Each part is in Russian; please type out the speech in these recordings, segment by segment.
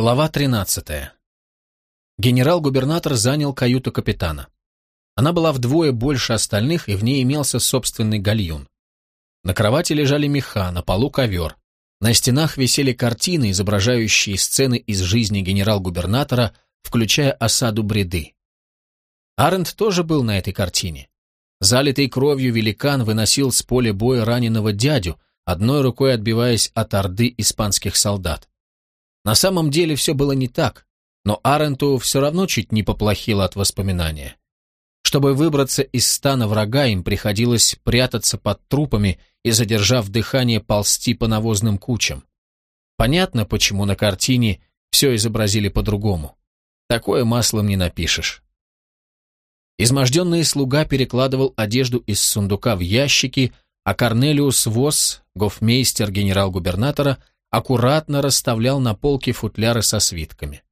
Глава 13. Генерал-губернатор занял каюту капитана. Она была вдвое больше остальных, и в ней имелся собственный гальюн. На кровати лежали меха, на полу ковер. На стенах висели картины, изображающие сцены из жизни генерал-губернатора, включая осаду Бреды. Арент тоже был на этой картине. Залитый кровью великан выносил с поля боя раненого дядю, одной рукой отбиваясь от орды испанских солдат. На самом деле все было не так, но Аренту все равно чуть не поплохело от воспоминания. Чтобы выбраться из стана врага, им приходилось прятаться под трупами и, задержав дыхание, ползти по навозным кучам. Понятно, почему на картине все изобразили по-другому. Такое маслом не напишешь. Изможденный слуга перекладывал одежду из сундука в ящики, а Корнелиус Восс, гофмейстер генерал-губернатора, аккуратно расставлял на полке футляры со свитками.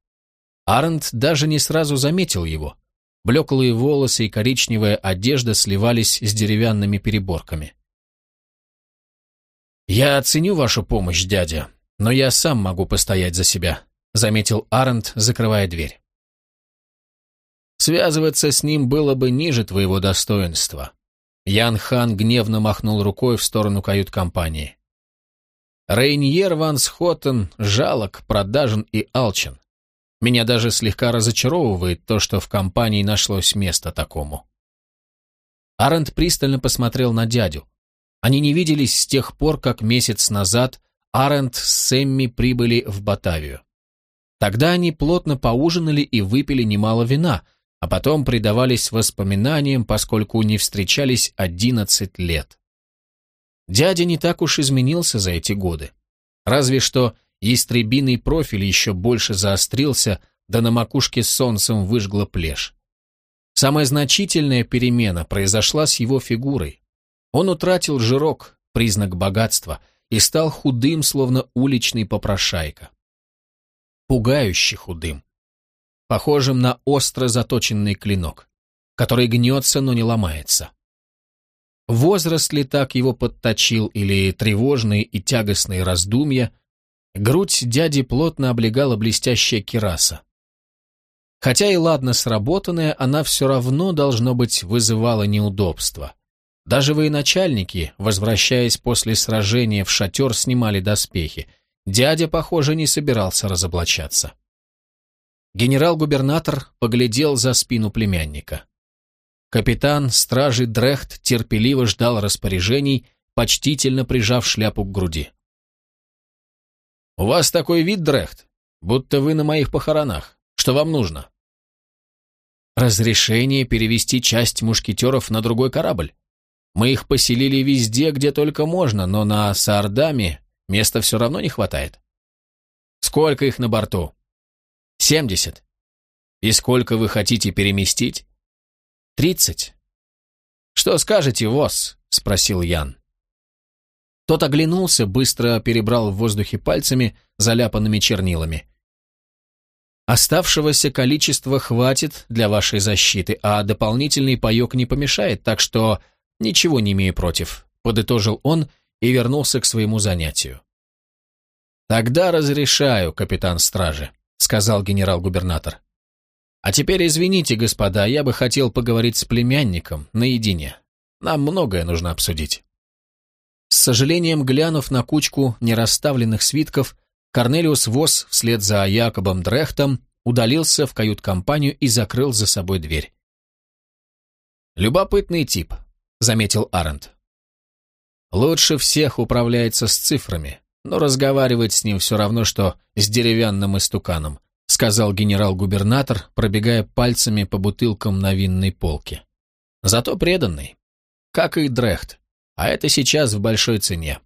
Арнт даже не сразу заметил его. Блеклые волосы и коричневая одежда сливались с деревянными переборками. «Я оценю вашу помощь, дядя, но я сам могу постоять за себя», заметил Арнт, закрывая дверь. «Связываться с ним было бы ниже твоего достоинства». Ян Хан гневно махнул рукой в сторону кают-компании. Рейньер Ван Схоттен жалок, продажен и алчен. Меня даже слегка разочаровывает то, что в компании нашлось место такому. Арент пристально посмотрел на дядю. Они не виделись с тех пор, как месяц назад Арент с Сэмми прибыли в Батавию. Тогда они плотно поужинали и выпили немало вина, а потом предавались воспоминаниям, поскольку не встречались одиннадцать лет. Дядя не так уж изменился за эти годы. Разве что ястребиный профиль еще больше заострился, да на макушке солнцем выжгла плешь. Самая значительная перемена произошла с его фигурой. Он утратил жирок, признак богатства, и стал худым, словно уличный попрошайка. Пугающе худым. Похожим на остро заточенный клинок, который гнется, но не ломается. Возраст ли так его подточил, или тревожные и тягостные раздумья, грудь дяди плотно облегала блестящая кираса. Хотя и ладно сработанная, она все равно, должно быть, вызывала неудобства. Даже военачальники, возвращаясь после сражения в шатер, снимали доспехи. Дядя, похоже, не собирался разоблачаться. Генерал-губернатор поглядел за спину племянника. Капитан стражи Дрехт терпеливо ждал распоряжений, почтительно прижав шляпу к груди. «У вас такой вид, Дрехт, будто вы на моих похоронах. Что вам нужно?» «Разрешение перевести часть мушкетеров на другой корабль. Мы их поселили везде, где только можно, но на Саардаме места все равно не хватает». «Сколько их на борту?» «Семьдесят». «И сколько вы хотите переместить?» «Тридцать». «Что скажете, ВОЗ?» — спросил Ян. Тот оглянулся, быстро перебрал в воздухе пальцами, заляпанными чернилами. «Оставшегося количества хватит для вашей защиты, а дополнительный паек не помешает, так что ничего не имею против», — подытожил он и вернулся к своему занятию. «Тогда разрешаю, капитан стражи», — сказал генерал-губернатор. А теперь извините, господа, я бы хотел поговорить с племянником наедине. Нам многое нужно обсудить. С сожалением глянув на кучку нерасставленных свитков, Корнелиус Восс вслед за Якобом Дрехтом удалился в кают-компанию и закрыл за собой дверь. «Любопытный тип», — заметил Арент. «Лучше всех управляется с цифрами, но разговаривать с ним все равно, что с деревянным истуканом сказал генерал-губернатор, пробегая пальцами по бутылкам на винной полке. Зато преданный. Как и Дрехт. А это сейчас в большой цене.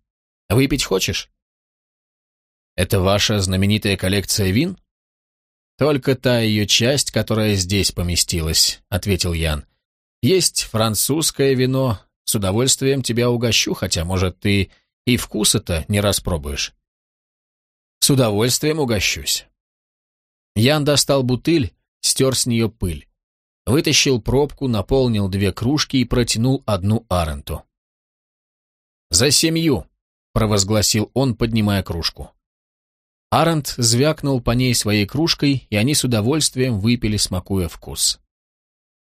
Выпить хочешь? Это ваша знаменитая коллекция вин? Только та ее часть, которая здесь поместилась, ответил Ян. Есть французское вино. С удовольствием тебя угощу, хотя, может, ты и вкуса-то не распробуешь. С удовольствием угощусь. Ян достал бутыль, стер с нее пыль. Вытащил пробку, наполнил две кружки и протянул одну Аренту. «За семью!» — провозгласил он, поднимая кружку. Арент звякнул по ней своей кружкой, и они с удовольствием выпили, смакуя вкус.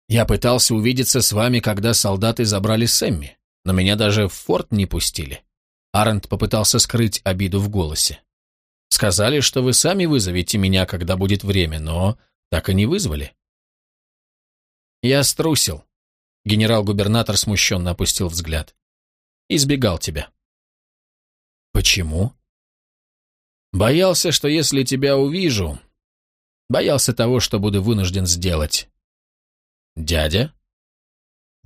«Я пытался увидеться с вами, когда солдаты забрали Сэмми, но меня даже в форт не пустили». Арент попытался скрыть обиду в голосе. «Сказали, что вы сами вызовете меня, когда будет время, но так и не вызвали». «Я струсил», — генерал-губернатор смущенно опустил взгляд. «Избегал тебя». «Почему?» «Боялся, что если тебя увижу...» «Боялся того, что буду вынужден сделать». «Дядя?»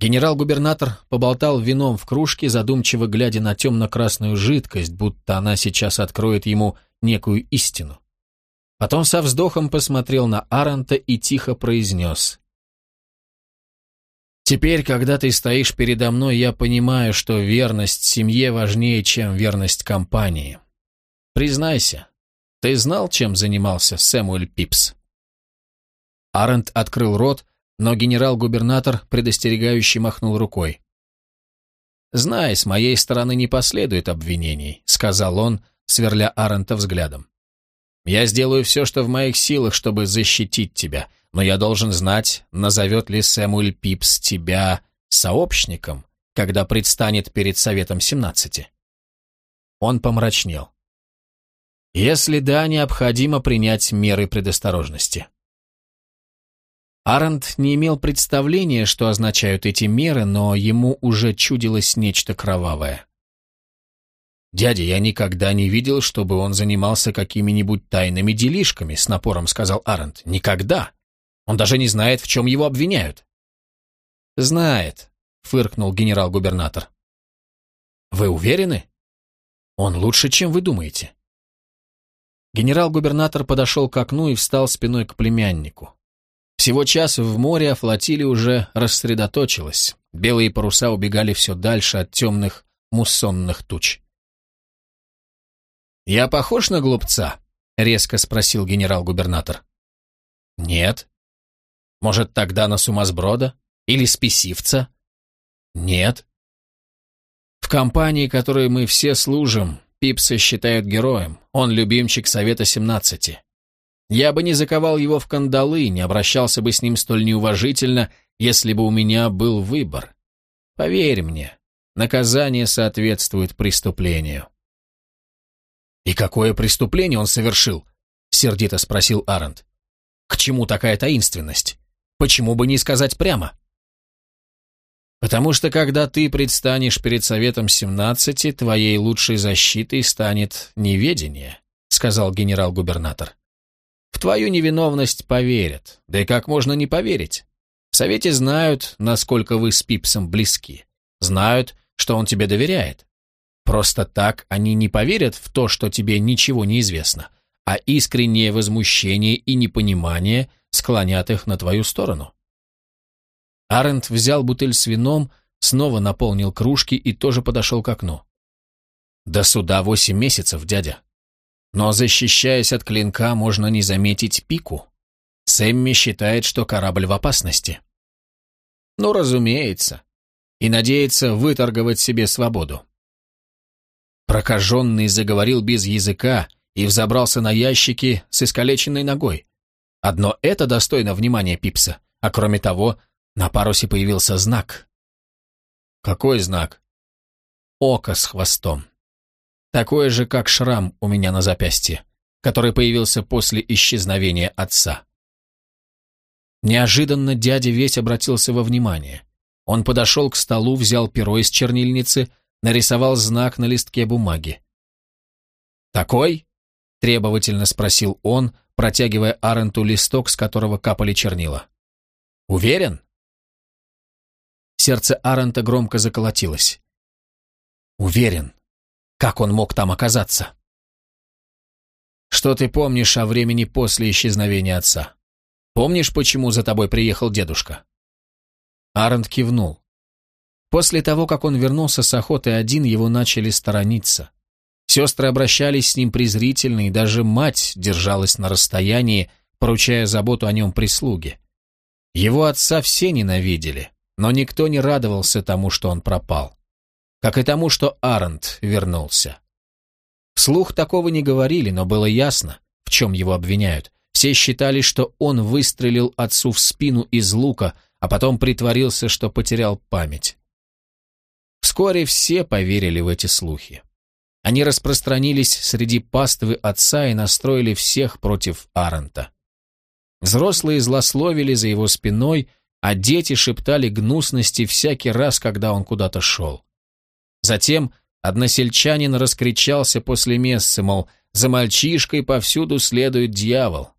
Генерал-губернатор поболтал вином в кружке, задумчиво глядя на темно-красную жидкость, будто она сейчас откроет ему некую истину. Потом со вздохом посмотрел на Аранта и тихо произнес. «Теперь, когда ты стоишь передо мной, я понимаю, что верность семье важнее, чем верность компании. Признайся, ты знал, чем занимался Сэмуэль Пипс?» Арент открыл рот, но генерал-губернатор предостерегающе махнул рукой. «Знай, с моей стороны не последует обвинений», — сказал он, сверля Арента взглядом. «Я сделаю все, что в моих силах, чтобы защитить тебя, но я должен знать, назовет ли Сэмуэль Пипс тебя сообщником, когда предстанет перед Советом Семнадцати». Он помрачнел. Если да, необходимо принять меры предосторожности. Арент не имел представления, что означают эти меры, но ему уже чудилось нечто кровавое. «Дядя, я никогда не видел, чтобы он занимался какими-нибудь тайными делишками», с напором сказал Арент. «Никогда. Он даже не знает, в чем его обвиняют». «Знает», — фыркнул генерал-губернатор. «Вы уверены? Он лучше, чем вы думаете». Генерал-губернатор подошел к окну и встал спиной к племяннику. Всего час в море, а флотилия уже рассредоточилась. Белые паруса убегали все дальше от темных муссонных туч. «Я похож на глупца?» — резко спросил генерал-губернатор. «Нет». «Может, тогда на сумасброда? Или спесивца?» «Нет». «В компании, которой мы все служим, Пипса считают героем, он любимчик Совета 17. Я бы не заковал его в кандалы, не обращался бы с ним столь неуважительно, если бы у меня был выбор. Поверь мне, наказание соответствует преступлению. «И какое преступление он совершил?» — сердито спросил Арент. «К чему такая таинственность? Почему бы не сказать прямо?» Потому что когда ты предстанешь перед Советом семнадцати, твоей лучшей защитой станет неведение, сказал генерал-губернатор. В твою невиновность поверят. Да и как можно не поверить? В Совете знают, насколько вы с Пипсом близки. Знают, что он тебе доверяет. Просто так они не поверят в то, что тебе ничего не известно, а искреннее возмущение и непонимание склонят их на твою сторону. Арент взял бутыль с вином, снова наполнил кружки и тоже подошел к окну. «До суда восемь месяцев, дядя. Но защищаясь от клинка, можно не заметить пику. Сэмми считает, что корабль в опасности». «Ну, разумеется. И надеется выторговать себе свободу». Прокаженный заговорил без языка и взобрался на ящики с искалеченной ногой. Одно это достойно внимания Пипса, а кроме того, на парусе появился знак. Какой знак? Око с хвостом. Такое же, как шрам у меня на запястье, который появился после исчезновения отца. Неожиданно дядя весь обратился во внимание. Он подошел к столу, взял перо из чернильницы, нарисовал знак на листке бумаги. «Такой?» — требовательно спросил он, протягивая Аренту листок, с которого капали чернила. «Уверен?» Сердце Арента громко заколотилось. Уверен. Как он мог там оказаться? Что ты помнишь о времени после исчезновения отца? Помнишь, почему за тобой приехал дедушка? Арент кивнул. После того, как он вернулся с охоты один, его начали сторониться. Сестры обращались с ним презрительно, и даже мать держалась на расстоянии, поручая заботу о нем прислуге. Его отца все ненавидели, но никто не радовался тому, что он пропал. Как и тому, что Арент вернулся. Вслух такого не говорили, но было ясно, в чем его обвиняют. Все считали, что он выстрелил отцу в спину из лука, а потом притворился, что потерял память. Вскоре все поверили в эти слухи. Они распространились среди паствы отца и настроили всех против Арента. Взрослые злословили за его спиной, а дети шептали гнусности всякий раз, когда он куда-то шел. Затем односельчанин раскричался после мессы, мол, за мальчишкой повсюду следует дьявол.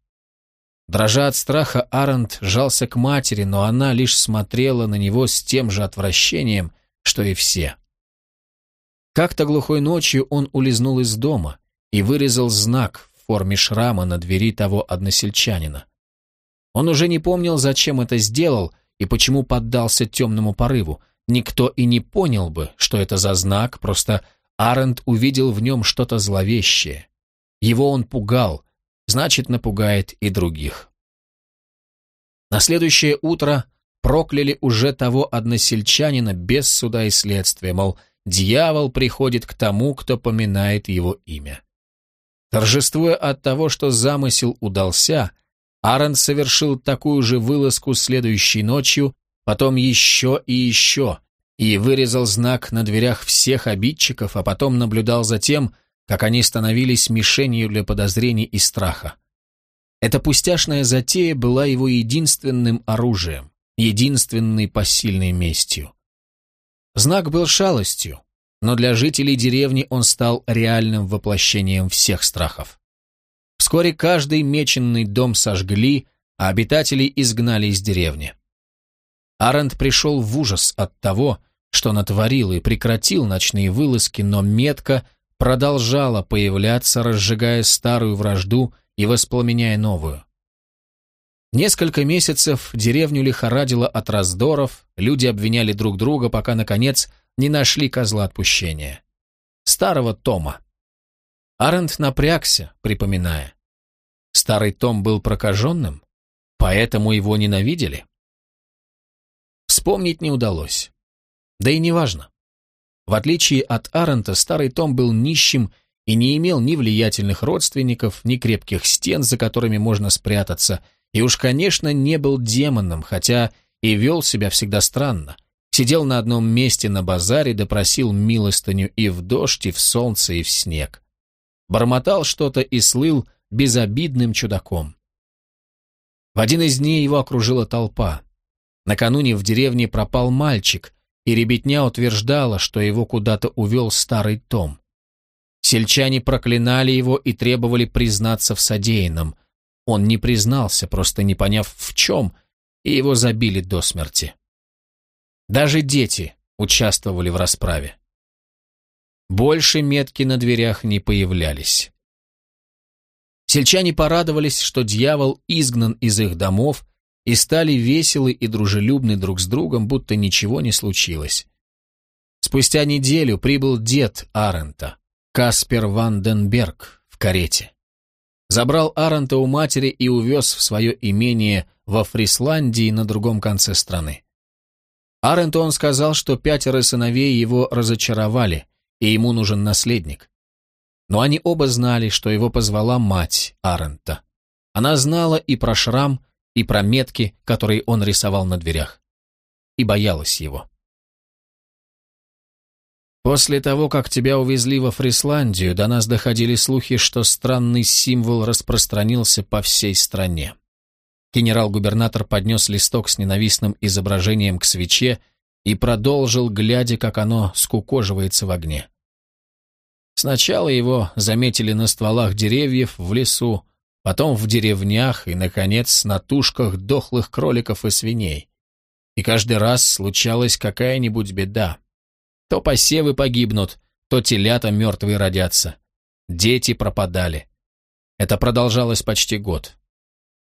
Дрожа от страха, Арент жался к матери, но она лишь смотрела на него с тем же отвращением, что и все. Как-то глухой ночью он улизнул из дома и вырезал знак в форме шрама на двери того односельчанина. Он уже не помнил, зачем это сделал и почему поддался темному порыву. Никто и не понял бы, что это за знак, просто Арент увидел в нем что-то зловещее. Его он пугал, значит, напугает и других. На следующее утро прокляли уже того односельчанина без суда и следствия, мол, дьявол приходит к тому, кто поминает его имя. Торжествуя от того, что замысел удался, Аарон совершил такую же вылазку следующей ночью, потом еще и еще, и вырезал знак на дверях всех обидчиков, а потом наблюдал за тем, как они становились мишенью для подозрений и страха. Эта пустяшная затея была его единственным оружием, единственной посильной местью. Знак был шалостью, но для жителей деревни он стал реальным воплощением всех страхов. Вскоре каждый меченный дом сожгли, а обитателей изгнали из деревни. Арент пришел в ужас от того, что натворил и прекратил ночные вылазки, но метка продолжала появляться, разжигая старую вражду и воспламеняя новую. Несколько месяцев деревню лихорадило от раздоров, люди обвиняли друг друга, пока, наконец, не нашли козла отпущения. Старого Тома. Арент напрягся, припоминая. Старый Том был прокаженным, поэтому его ненавидели. Вспомнить не удалось. Да и неважно. В отличие от Арента, старый Том был нищим и не имел ни влиятельных родственников, ни крепких стен, за которыми можно спрятаться, и уж, конечно, не был демоном, хотя и вел себя всегда странно. Сидел на одном месте на базаре, допросил милостыню и в дождь, и в солнце, и в снег бормотал что-то и слыл безобидным чудаком. В один из дней его окружила толпа. Накануне в деревне пропал мальчик, и ребятня утверждала, что его куда-то увел старый Том. Сельчане проклинали его и требовали признаться в содеянном. Он не признался, просто не поняв в чем, и его забили до смерти. Даже дети участвовали в расправе. Больше метки на дверях не появлялись. Сельчане порадовались, что дьявол изгнан из их домов, и стали веселы и дружелюбны друг с другом, будто ничего не случилось. Спустя неделю прибыл дед Арента, Каспер Ванденберг, в карете. Забрал Арента у матери и увез в свое имение во Фрисландии на другом конце страны. Аренту он сказал, что пятеро сыновей его разочаровали, и ему нужен наследник. Но они оба знали, что его позвала мать Арента. Она знала и про шрам, и про метки, которые он рисовал на дверях. И боялась его. После того, как тебя увезли во Фрисландию, до нас доходили слухи, что странный символ распространился по всей стране. Генерал-губернатор поднес листок с ненавистным изображением к свече и продолжил, глядя, как оно скукоживается в огне. Сначала его заметили на стволах деревьев в лесу, потом в деревнях и, наконец, на тушках дохлых кроликов и свиней. И каждый раз случалась какая-нибудь беда. То посевы погибнут, то телята мертвые родятся. Дети пропадали. Это продолжалось почти год.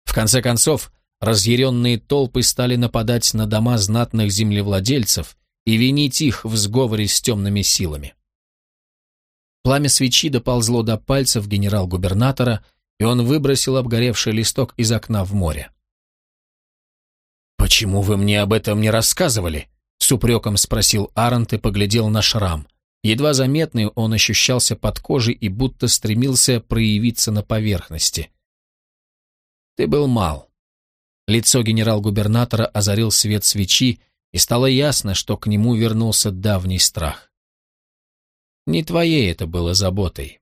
В конце концов, разъяренные толпы стали нападать на дома знатных землевладельцев и винить их в сговоре с темными силами. Пламя свечи доползло до пальцев генерал-губернатора, и он выбросил обгоревший листок из окна в море. «Почему вы мне об этом не рассказывали?» — с упреком спросил Арант и поглядел на шрам. Едва заметный он ощущался под кожей и будто стремился проявиться на поверхности. «Ты был мал». Лицо генерал-губернатора озарил свет свечи, и стало ясно, что к нему вернулся давний страх. Не твоей это было заботой.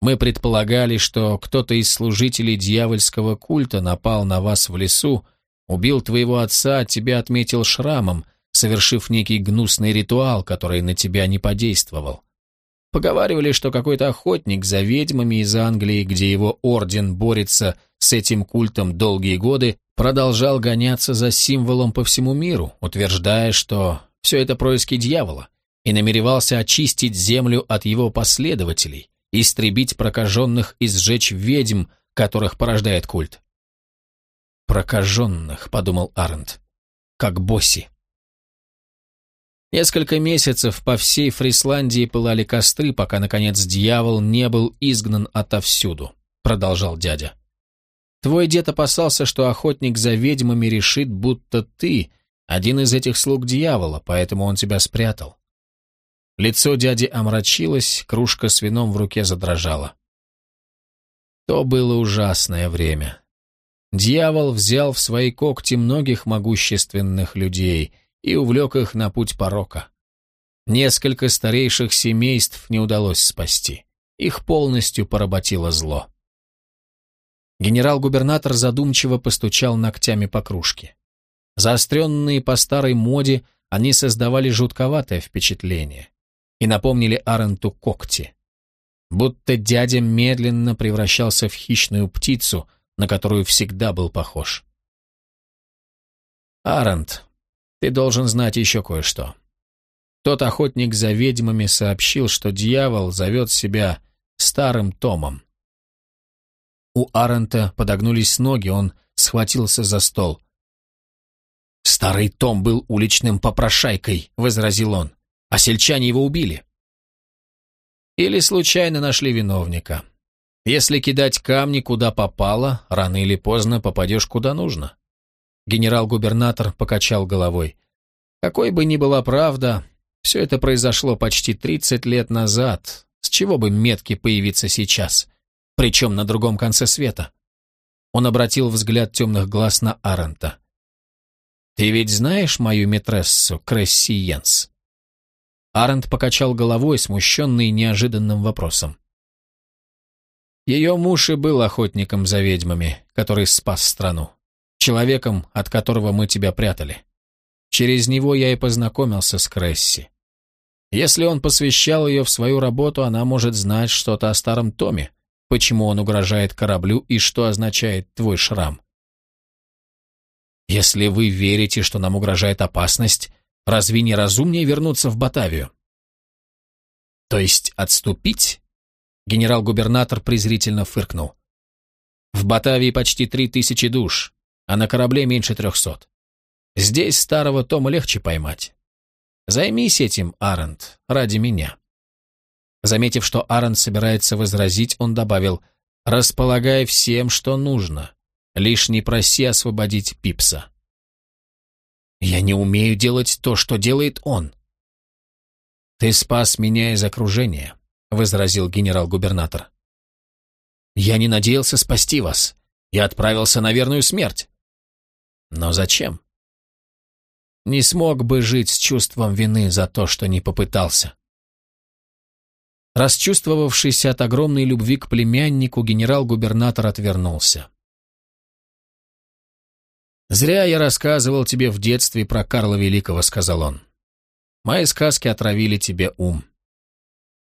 Мы предполагали, что кто-то из служителей дьявольского культа напал на вас в лесу, убил твоего отца, тебя отметил шрамом, совершив некий гнусный ритуал, который на тебя не подействовал. Поговаривали, что какой-то охотник за ведьмами из Англии, где его орден борется с этим культом долгие годы, продолжал гоняться за символом по всему миру, утверждая, что все это происки дьявола, и намеревался очистить землю от его последователей, истребить прокаженных и сжечь ведьм, которых порождает культ. «Прокаженных», — подумал Арнт, — «как босси». Несколько месяцев по всей Фрисландии пылали костры, пока, наконец, дьявол не был изгнан отовсюду, продолжал дядя. Твой дед опасался, что охотник за ведьмами решит, будто ты один из этих слуг дьявола, поэтому он тебя спрятал. Лицо дяди омрачилось, кружка с вином в руке задрожала. То было ужасное время. Дьявол взял в свои когти многих могущественных людей и увлек их на путь порока. Несколько старейших семейств не удалось спасти. Их полностью поработило зло. Генерал-губернатор задумчиво постучал ногтями по кружке. Заостренные по старой моде, они создавали жутковатое впечатление и напомнили Аренту когти. Будто дядя медленно превращался в хищную птицу, на которую всегда был похож. «Арент, ты должен знать еще кое-что. Тот охотник за ведьмами сообщил, что дьявол зовет себя Старым Томом. У Арента подогнулись ноги, он схватился за стол. «Старый Том был уличным попрошайкой», — возразил он а сельчане его убили. Или случайно нашли виновника. Если кидать камни куда попало, рано или поздно попадешь куда нужно. Генерал-губернатор покачал головой. Какой бы ни была правда, все это произошло почти 30 лет назад. С чего бы метки появиться сейчас? Причем на другом конце света. Он обратил взгляд темных глаз на Арента. «Ты ведь знаешь мою метрессу Кресси Йенс?» Арент покачал головой, смущенный неожиданным вопросом. Ее муж и был охотником за ведьмами, который спас страну. Человеком, от которого мы тебя прятали. Через него я и познакомился с Кресси. Если он посвящал ее в свою работу, она может знать что-то о старом Томе, почему он угрожает кораблю и что означает твой шрам. Если вы верите, что нам угрожает опасность, Разве не разумнее вернуться в Батавию? То есть отступить? Генерал-губернатор презрительно фыркнул. В Батавии почти три тысячи душ, а на корабле меньше трехсот. Здесь старого Тома легче поймать. Займись этим, Арент, ради меня. Заметив, что Арент собирается возразить, он добавил, располагай всем, что нужно. Лишь не проси освободить Пипса. Я не умею делать то, что делает он. Ты спас меня из окружения, возразил генерал-губернатор. Я не надеялся спасти вас. Я отправился на верную смерть. Но зачем? Не смог бы жить с чувством вины за то, что не попытался. Расчувствовавшийся от огромной любви к племяннику, генерал-губернатор отвернулся. «Зря я рассказывал тебе в детстве про Карла Великого», — сказал он. «Мои сказки отравили тебе ум».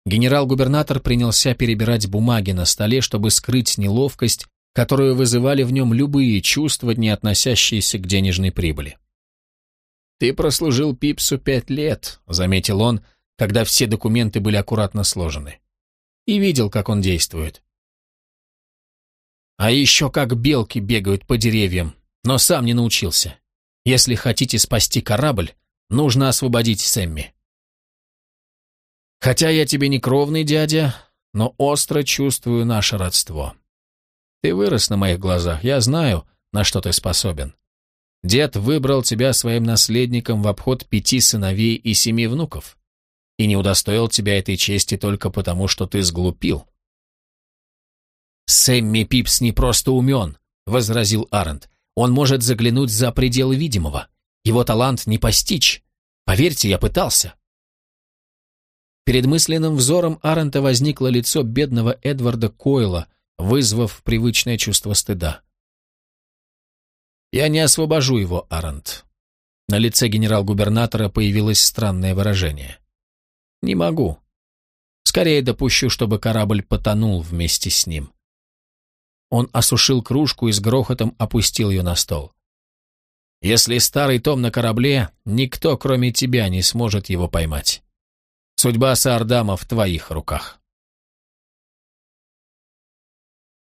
Генерал-губернатор принялся перебирать бумаги на столе, чтобы скрыть неловкость, которую вызывали в нем любые чувства, не относящиеся к денежной прибыли. «Ты прослужил Пипсу пять лет», — заметил он, когда все документы были аккуратно сложены. «И видел, как он действует». «А еще как белки бегают по деревьям», но сам не научился. Если хотите спасти корабль, нужно освободить Сэмми. Хотя я тебе не кровный дядя, но остро чувствую наше родство. Ты вырос на моих глазах, я знаю, на что ты способен. Дед выбрал тебя своим наследником в обход пяти сыновей и семи внуков. и не удостоил тебя этой чести только потому, что ты сглупил. «Сэмми Пипс не просто умен», — возразил Арент. «Он может заглянуть за пределы видимого. Его талант не постичь. Поверьте, я пытался». Перед мысленным взором Арента возникло лицо бедного Эдварда Койла, вызвав привычное чувство стыда. «Я не освобожу его, Арент». На лице генерал-губернатора появилось странное выражение. «Не могу. Скорее допущу, чтобы корабль потонул вместе с ним». Он осушил кружку и с грохотом опустил ее на стол. «Если старый том на корабле, никто, кроме тебя, не сможет его поймать. Судьба Саардама в твоих руках».